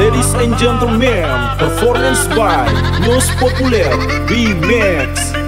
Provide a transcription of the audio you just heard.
Ladies and gentlemen, performance by News Populer Remix.